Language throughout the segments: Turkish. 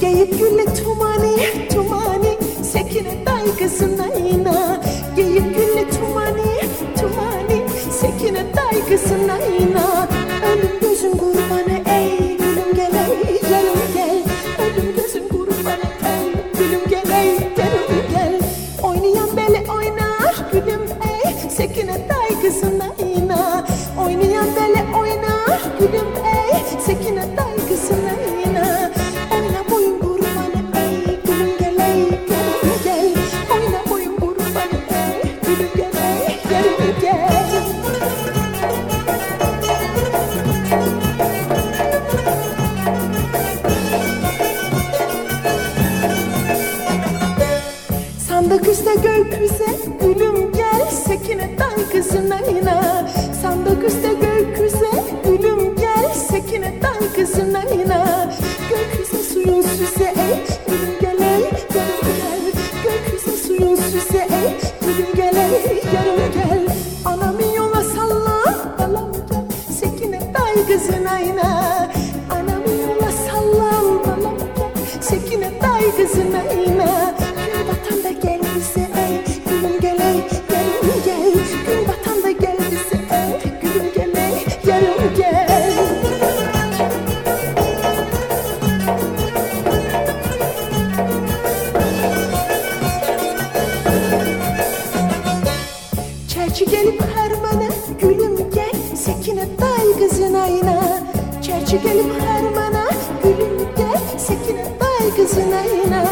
Geyip gülle Yanında kışta gök bize gülüm. Çerçi gelip harmana gülüm gel Sekine day kızın ayına. Çerçi gelip harmana gülüm gel Sekine day kızın ayına.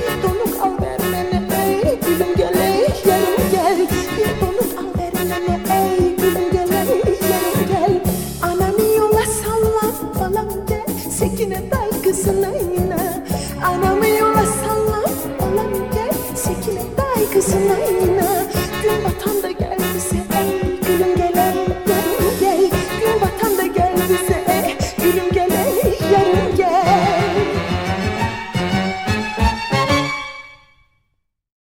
Bir donuk al vermene ey gülüm gel ey yanım gel. Bir donuk al vermene ey gülüm gel ey yanım gel. Anamı yola salla balam gel Sekine day kızın ayına. Anamı yola salla balam gel Sekine day kızın ayına. Gün batan